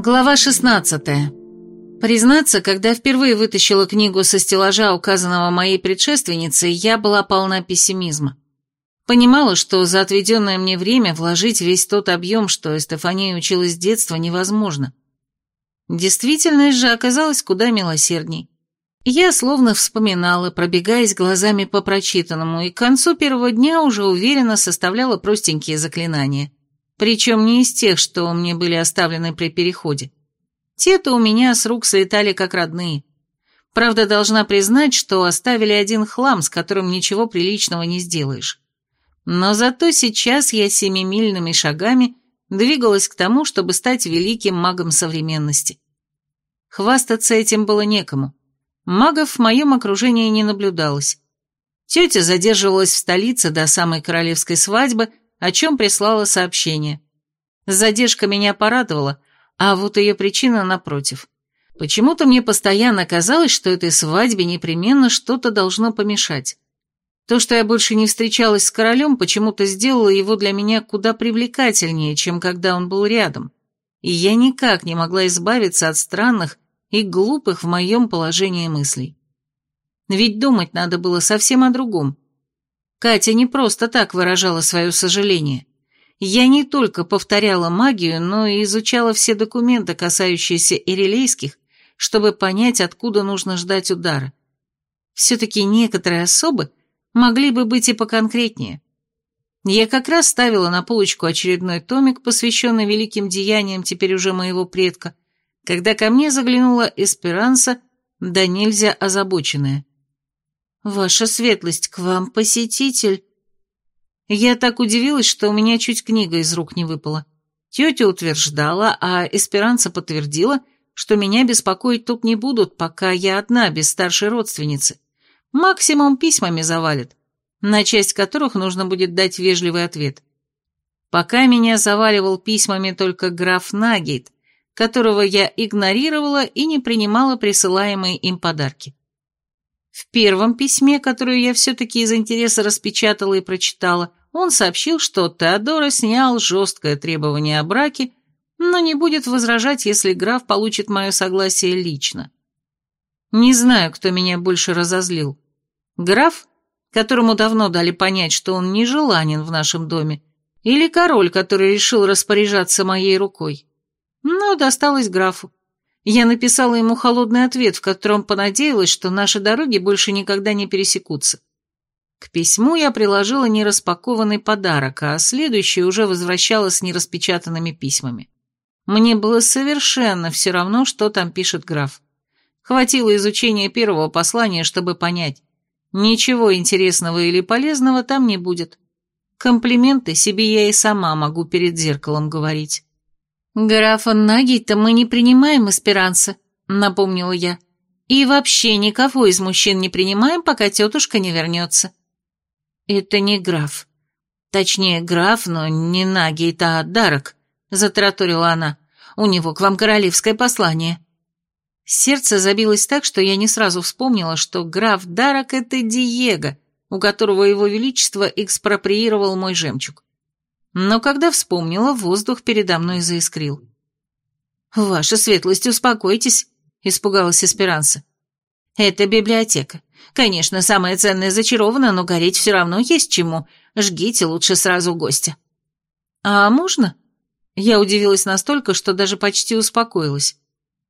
Глава 16. Признаться, когда впервые вытащила книгу со стеллажа, указанного моей предшественницей, я была полна пессимизма. Понимала, что за отведенное мне время вложить весь тот объем, что Эстефания училась с детства, невозможно. Действительность же оказалась куда милосердней. Я словно вспоминала, пробегаясь глазами по прочитанному, и к концу первого дня уже уверенно составляла простенькие заклинания. Причем не из тех, что мне были оставлены при переходе. Те-то у меня с рук слетали как родные. Правда, должна признать, что оставили один хлам, с которым ничего приличного не сделаешь. Но зато сейчас я семимильными шагами двигалась к тому, чтобы стать великим магом современности. Хвастаться этим было некому. Магов в моем окружении не наблюдалось. Тетя задерживалась в столице до самой королевской свадьбы, о чем прислала сообщение. Задержка меня порадовала, а вот ее причина напротив. Почему-то мне постоянно казалось, что этой свадьбе непременно что-то должно помешать. То, что я больше не встречалась с королем, почему-то сделало его для меня куда привлекательнее, чем когда он был рядом. И я никак не могла избавиться от странных, и глупых в моем положении мыслей. Ведь думать надо было совсем о другом. Катя не просто так выражала свое сожаление. Я не только повторяла магию, но и изучала все документы, касающиеся ирелейских, чтобы понять, откуда нужно ждать удара. Все-таки некоторые особы могли бы быть и поконкретнее. Я как раз ставила на полочку очередной томик, посвященный великим деяниям теперь уже моего предка, когда ко мне заглянула Эсперанса, да нельзя озабоченная. «Ваша светлость, к вам посетитель». Я так удивилась, что у меня чуть книга из рук не выпала. Тетя утверждала, а Эсперанса подтвердила, что меня беспокоить тут не будут, пока я одна, без старшей родственницы. Максимум письмами завалит, на часть которых нужно будет дать вежливый ответ. Пока меня заваливал письмами только граф Нагейт, которого я игнорировала и не принимала присылаемые им подарки. В первом письме, которое я все-таки из интереса распечатала и прочитала, он сообщил, что Теодора снял жесткое требование о браке, но не будет возражать, если граф получит мое согласие лично. Не знаю, кто меня больше разозлил. Граф, которому давно дали понять, что он нежеланен в нашем доме, или король, который решил распоряжаться моей рукой но досталось графу. Я написала ему холодный ответ, в котором понадеялась, что наши дороги больше никогда не пересекутся. К письму я приложила нераспакованный подарок, а следующий уже возвращала с нераспечатанными письмами. Мне было совершенно все равно, что там пишет граф. Хватило изучения первого послания, чтобы понять, ничего интересного или полезного там не будет. Комплименты себе я и сама могу перед зеркалом говорить. «Графа Нагита мы не принимаем эсперанца», — напомнила я. «И вообще никого из мужчин не принимаем, пока тетушка не вернется». «Это не граф. Точнее, граф, но не Нагит, а Дарок», — затараторила она. «У него к вам королевское послание». Сердце забилось так, что я не сразу вспомнила, что граф Дарок — это Диего, у которого его величество экспроприировал мой жемчуг но когда вспомнила, воздух передо мной заискрил. «Ваша светлость, успокойтесь», — испугалась Эсперанса. «Это библиотека. Конечно, самое ценное зачаровано, но гореть все равно есть чему. Жгите лучше сразу гостя». «А можно?» Я удивилась настолько, что даже почти успокоилась.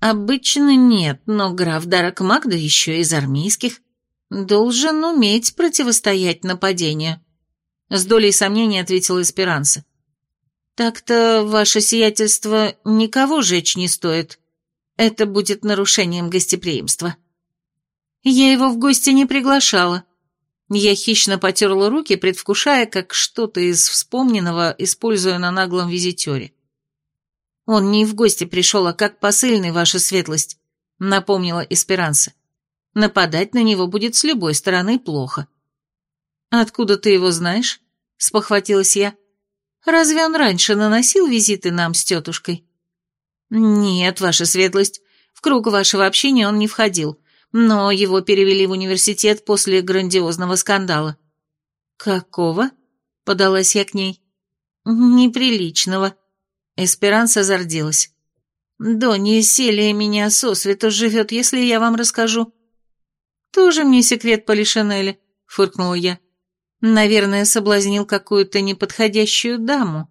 «Обычно нет, но граф Дарак Магда еще из армейских. Должен уметь противостоять нападению». С долей сомнения ответила Эсперанса. «Так-то, ваше сиятельство, никого жечь не стоит. Это будет нарушением гостеприимства». «Я его в гости не приглашала». Я хищно потерла руки, предвкушая, как что-то из вспомненного использую на наглом визитере. «Он не в гости пришел, а как посыльный, ваша светлость», — напомнила Эсперанса. «Нападать на него будет с любой стороны плохо». «Откуда ты его знаешь?» — спохватилась я. «Разве он раньше наносил визиты нам с тетушкой?» «Нет, ваша светлость, в круг вашего общения он не входил, но его перевели в университет после грандиозного скандала». «Какого?» — подалась я к ней. «Неприличного». Эсперанса зарделась. Донья Селия меня сосвету живет, если я вам расскажу». «Тоже мне секрет Полишинеля», — фыркнула я. «Наверное, соблазнил какую-то неподходящую даму».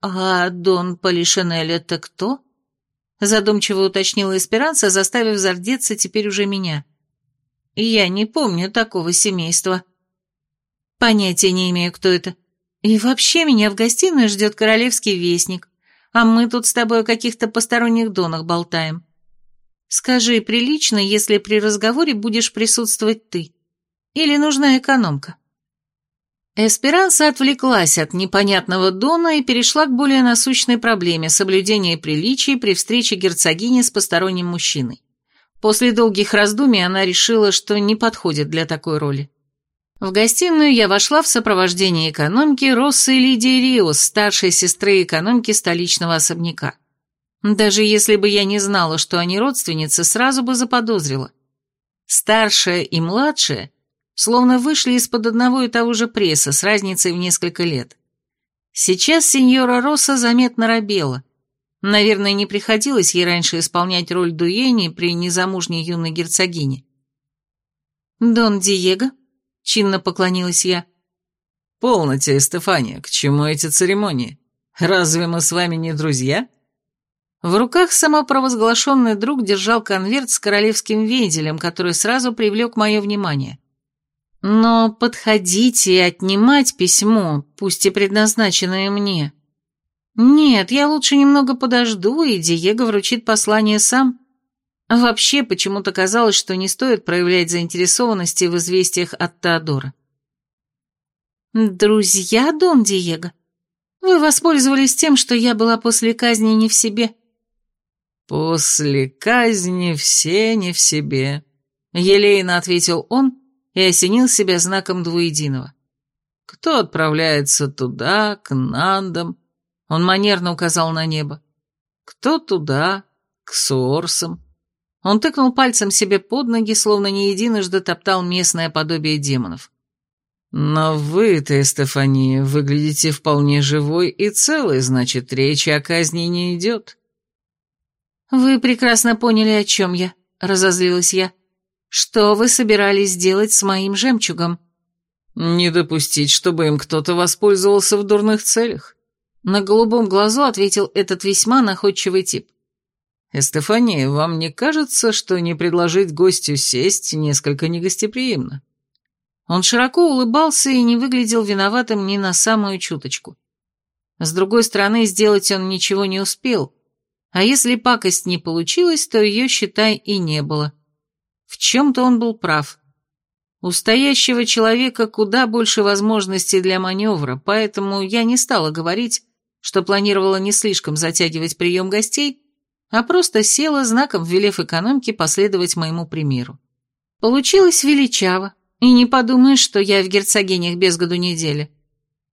«А Дон Полишинель это кто?» Задумчиво уточнила Эсперанца, заставив зардеться теперь уже меня. «Я не помню такого семейства». «Понятия не имею, кто это. И вообще меня в гостиной ждет королевский вестник, а мы тут с тобой о каких-то посторонних донах болтаем. Скажи, прилично, если при разговоре будешь присутствовать ты? Или нужна экономка?» Эсперанса отвлеклась от непонятного Дона и перешла к более насущной проблеме соблюдения приличий при встрече герцогини с посторонним мужчиной. После долгих раздумий она решила, что не подходит для такой роли. В гостиную я вошла в сопровождении экономки Россы Лидии Риос, старшей сестры экономки столичного особняка. Даже если бы я не знала, что они родственницы, сразу бы заподозрила. Старшая и младшая словно вышли из-под одного и того же пресса с разницей в несколько лет. Сейчас сеньора Росса заметно робела. Наверное, не приходилось ей раньше исполнять роль дуэни при незамужней юной герцогине. «Дон Диего?» — чинно поклонилась я. «Полноте, Стефания, к чему эти церемонии? Разве мы с вами не друзья?» В руках самопровозглашенный друг держал конверт с королевским венделем, который сразу привлек мое внимание. Но подходить и отнимать письмо, пусть и предназначенное мне. Нет, я лучше немного подожду, и Диего вручит послание сам. Вообще, почему-то казалось, что не стоит проявлять заинтересованности в известиях от Теодора. «Друзья, Дон Диего, вы воспользовались тем, что я была после казни не в себе». «После казни все не в себе», — елейно ответил он, и осенил себя знаком двуединого. Кто отправляется туда, к Нандам? Он манерно указал на небо. Кто туда, к Суорсам? Он тыкнул пальцем себе под ноги, словно не единожды топтал местное подобие демонов. «Но вы-то, Стефания, выглядите вполне живой и целой, значит, речи о казни не идет». «Вы прекрасно поняли, о чем я», — разозлилась я. Что вы собирались делать с моим жемчугом? Не допустить, чтобы им кто-то воспользовался в дурных целях. На голубом глазу ответил этот весьма находчивый тип. «Эстефания, вам не кажется, что не предложить гостю сесть несколько негостеприимно?» Он широко улыбался и не выглядел виноватым ни на самую чуточку. С другой стороны, сделать он ничего не успел, а если пакость не получилась, то ее, считай, и не было. В чем-то он был прав. У стоящего человека куда больше возможностей для маневра, поэтому я не стала говорить, что планировала не слишком затягивать прием гостей, а просто села, знаком велев экономке последовать моему примеру. Получилось величаво, и не подумаешь, что я в герцогинях без году недели.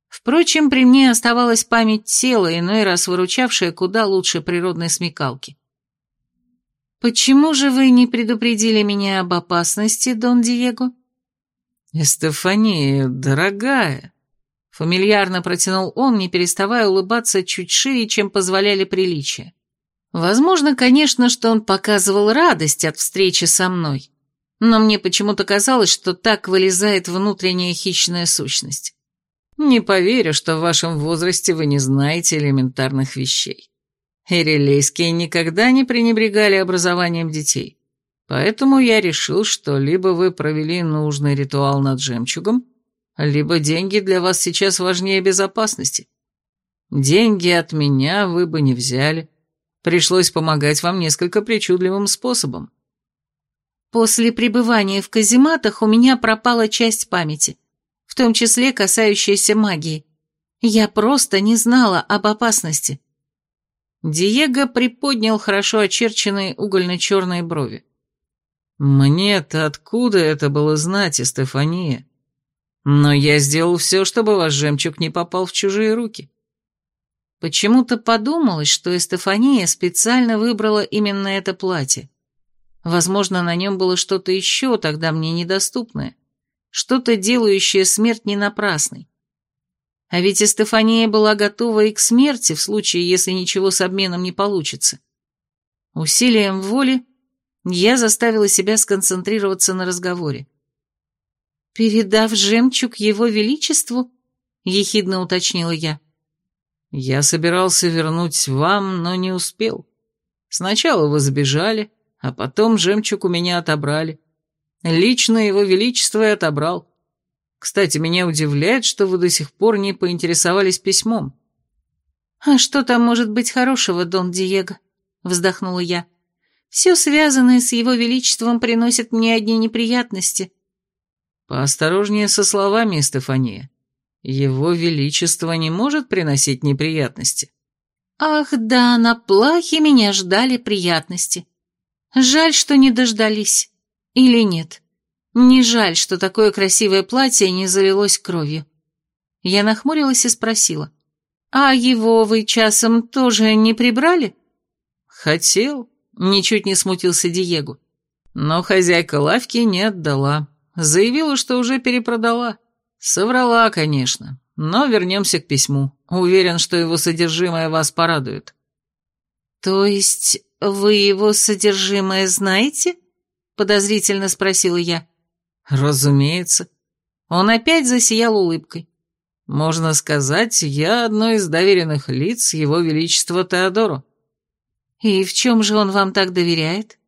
Впрочем, при мне оставалась память тела, иной раз выручавшая куда лучше природной смекалки. «Почему же вы не предупредили меня об опасности, Дон Диего?» «Эстефания, дорогая!» Фамильярно протянул он, не переставая улыбаться чуть шире, чем позволяли приличия. Возможно, конечно, что он показывал радость от встречи со мной, но мне почему-то казалось, что так вылезает внутренняя хищная сущность. Не поверю, что в вашем возрасте вы не знаете элементарных вещей. Ирилейские никогда не пренебрегали образованием детей. Поэтому я решил, что либо вы провели нужный ритуал над жемчугом, либо деньги для вас сейчас важнее безопасности. Деньги от меня вы бы не взяли. Пришлось помогать вам несколько причудливым способом. После пребывания в казематах у меня пропала часть памяти, в том числе касающаяся магии. Я просто не знала об опасности. Диего приподнял хорошо очерченные угольно-черные брови. «Мне-то откуда это было знать, Стефания? Но я сделал все, чтобы ваш жемчуг не попал в чужие руки». Почему-то подумалось, что Эстефания специально выбрала именно это платье. Возможно, на нем было что-то еще тогда мне недоступное, что-то делающее смерть не напрасной. А ведь Стефания была готова и к смерти в случае, если ничего с обменом не получится. Усилием воли я заставила себя сконцентрироваться на разговоре. «Передав жемчуг его величеству?» — ехидно уточнила я. «Я собирался вернуть вам, но не успел. Сначала вы сбежали, а потом жемчуг у меня отобрали. Лично его величество и отобрал. Кстати, меня удивляет, что вы до сих пор не поинтересовались письмом». «А что там может быть хорошего, Дон Диего?» — вздохнула я. «Все связанное с его величеством приносит мне одни неприятности». «Поосторожнее со словами, Стефания. Его величество не может приносить неприятности». «Ах да, на плахе меня ждали приятности. Жаль, что не дождались. Или нет? Не жаль, что такое красивое платье не залилось кровью». Я нахмурилась и спросила. «А его вы часом тоже не прибрали?» «Хотел», — ничуть не смутился Диего. Но хозяйка лавки не отдала. Заявила, что уже перепродала. Соврала, конечно. Но вернемся к письму. Уверен, что его содержимое вас порадует. «То есть вы его содержимое знаете?» — подозрительно спросила я. «Разумеется». Он опять засиял улыбкой. «Можно сказать, я одно из доверенных лиц его величества Теодору». «И в чем же он вам так доверяет?»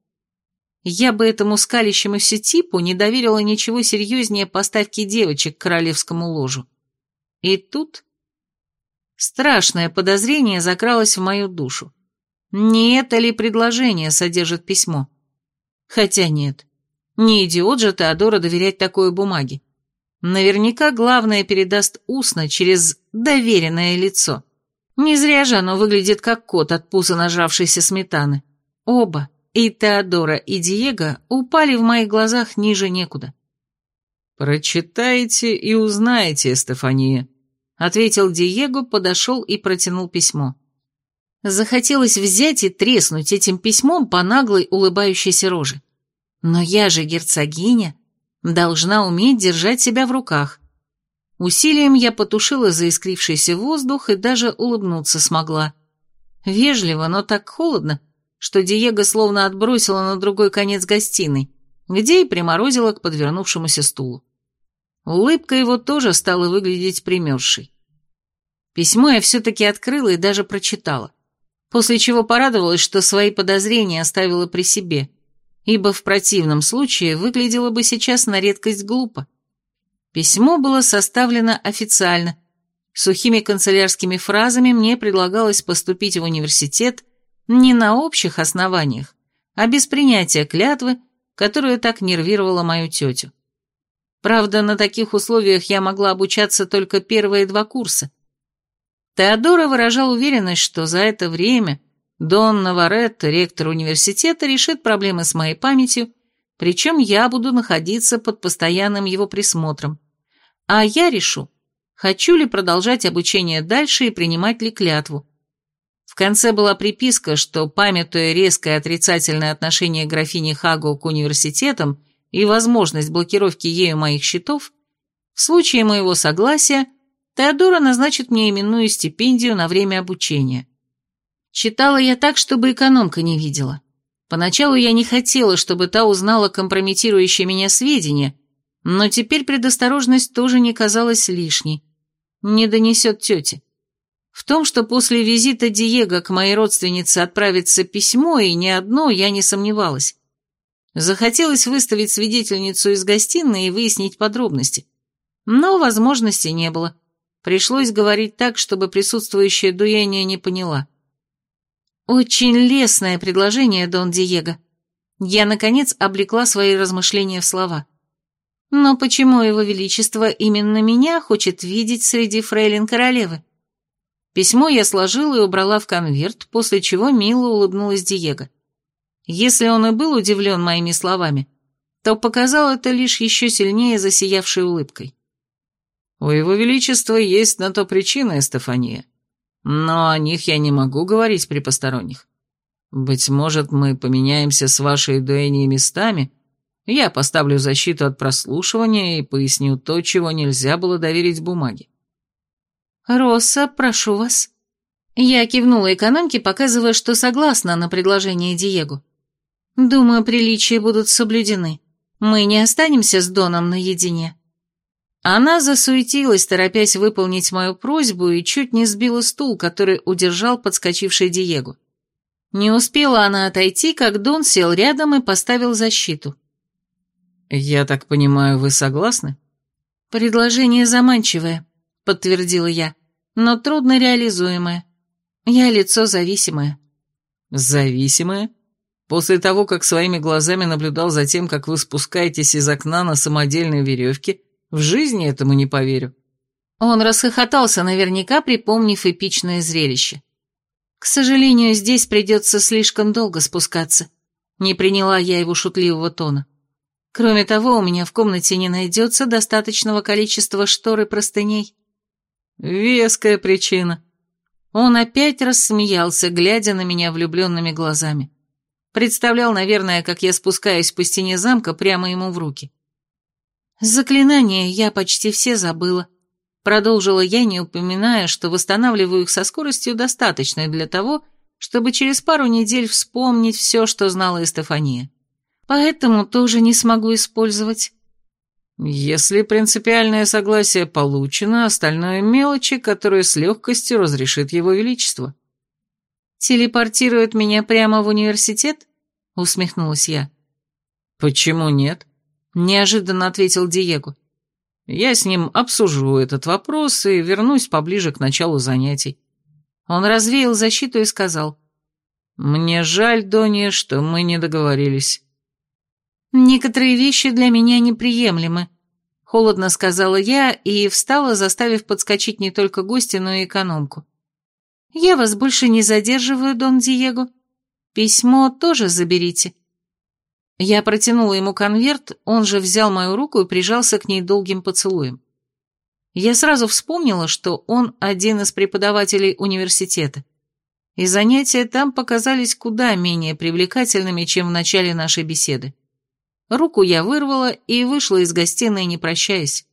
Я бы этому скалящемуся типу не доверила ничего серьезнее поставки девочек к королевскому ложу. И тут страшное подозрение закралось в мою душу. Не это ли предложение содержит письмо? Хотя нет, не идиот же Теодора доверять такой бумаге. Наверняка главное передаст устно через доверенное лицо. Не зря же оно выглядит как кот от пуза нажравшейся сметаны. Оба, и Теодора, и Диего, упали в моих глазах ниже некуда. «Прочитайте и узнаете, Стефания», — ответил Диего, подошел и протянул письмо. Захотелось взять и треснуть этим письмом по наглой улыбающейся роже. Но я же герцогиня, должна уметь держать себя в руках. Усилием я потушила заискрившийся воздух и даже улыбнуться смогла. Вежливо, но так холодно, что Диего словно отбросила на другой конец гостиной, где и приморозила к подвернувшемуся стулу. Улыбка его тоже стала выглядеть примерзшей. Письмо я все-таки открыла и даже прочитала, после чего порадовалась, что свои подозрения оставила при себе, ибо в противном случае выглядело бы сейчас на редкость глупо. Письмо было составлено официально. Сухими канцелярскими фразами мне предлагалось поступить в университет не на общих основаниях, а без принятия клятвы, которая так нервировала мою тетю. Правда, на таких условиях я могла обучаться только первые два курса. Теодора выражал уверенность, что за это время Дон Наваретто, ректор университета, решит проблемы с моей памятью, причем я буду находиться под постоянным его присмотром. А я решу, хочу ли продолжать обучение дальше и принимать ли клятву. В конце была приписка, что, памятуя резкое отрицательное отношение графини Хаго к университетам и возможность блокировки ею моих счетов, в случае моего согласия Теодора назначит мне именную стипендию на время обучения. Читала я так, чтобы экономка не видела. Поначалу я не хотела, чтобы та узнала компрометирующие меня сведения, но теперь предосторожность тоже не казалась лишней. Не донесет тете. В том, что после визита Диего к моей родственнице отправится письмо, и не одно, я не сомневалась. Захотелось выставить свидетельницу из гостиной и выяснить подробности. Но возможности не было. Пришлось говорить так, чтобы присутствующая дуэния не поняла. «Очень лестное предложение, Дон Диего». Я, наконец, облекла свои размышления в слова. Но почему его величество именно меня хочет видеть среди фрейлин королевы? Письмо я сложила и убрала в конверт, после чего мило улыбнулась Диего. Если он и был удивлен моими словами, то показал это лишь еще сильнее засиявшей улыбкой. «У его величества есть на то причины, Стефания, но о них я не могу говорить при посторонних. Быть может, мы поменяемся с вашей дуэней местами, я поставлю защиту от прослушивания и поясню то, чего нельзя было доверить бумаге. «Росса, прошу вас». Я кивнула экономке, показывая, что согласна на предложение Диего. Думаю, приличия будут соблюдены. Мы не останемся с Доном наедине. Она засуетилась, торопясь выполнить мою просьбу, и чуть не сбила стул, который удержал подскочивший Диего. Не успела она отойти, как Дон сел рядом и поставил защиту. «Я так понимаю, вы согласны?» «Предложение заманчивое», — подтвердила я, — «но трудно реализуемое. Я лицо зависимое». «Зависимое? После того, как своими глазами наблюдал за тем, как вы спускаетесь из окна на самодельной веревке, в жизни этому не поверю». Он расхохотался, наверняка припомнив эпичное зрелище. «К сожалению, здесь придется слишком долго спускаться». Не приняла я его шутливого тона. Кроме того, у меня в комнате не найдется достаточного количества штор и простыней. Веская причина. Он опять рассмеялся, глядя на меня влюбленными глазами. Представлял, наверное, как я спускаюсь по стене замка прямо ему в руки. Заклинания я почти все забыла. Продолжила я, не упоминая, что восстанавливаю их со скоростью достаточной для того, чтобы через пару недель вспомнить все, что знала Эстефания поэтому тоже не смогу использовать». «Если принципиальное согласие получено, остальное мелочи, которые с легкостью разрешит его величество». «Телепортирует меня прямо в университет?» — усмехнулась я. «Почему нет?» — неожиданно ответил Диего. «Я с ним обсужу этот вопрос и вернусь поближе к началу занятий». Он развеял защиту и сказал. «Мне жаль, Донья, что мы не договорились». «Некоторые вещи для меня неприемлемы», — холодно сказала я и встала, заставив подскочить не только гостя, но и экономку. «Я вас больше не задерживаю, Дон Диего. Письмо тоже заберите». Я протянула ему конверт, он же взял мою руку и прижался к ней долгим поцелуем. Я сразу вспомнила, что он один из преподавателей университета, и занятия там показались куда менее привлекательными, чем в начале нашей беседы. Руку я вырвала и вышла из гостиной, не прощаясь.